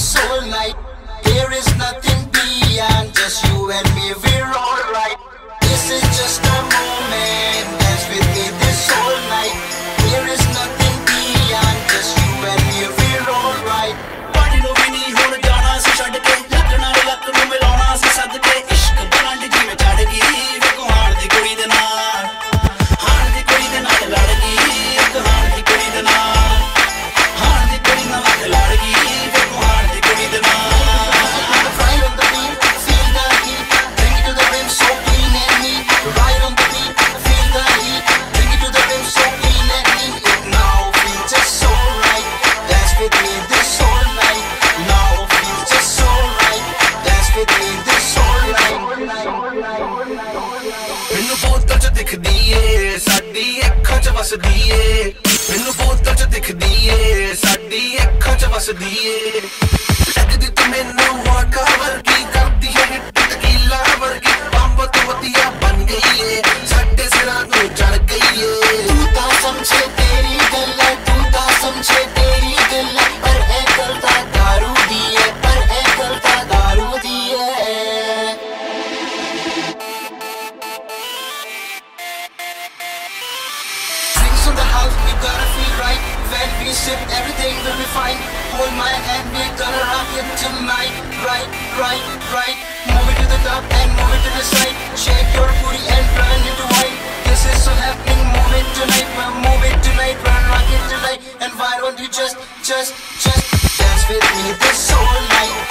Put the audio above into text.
soul night. There is nothing beyond, just you and me, we're alright. This is just a moment. ਵਸਦੀ ਏ। ਮੈਨੂੰ ਬੋਤਲ ਚ ਦਿਖਦੀ ਏ। ਸਾਡੀ ਅੱਖਾਂ ਚ ਵਸਦੀ ਏ। We sip, everything will be fine. Hold my hand, we're gonna rock it tonight. Right, right, right. Move it to the top and move it to the side. Shake your booty and turn into wine. This is so happening. Move it tonight, well, move it tonight, well, rock it tonight. And why don't you just, just, just dance with me this whole night?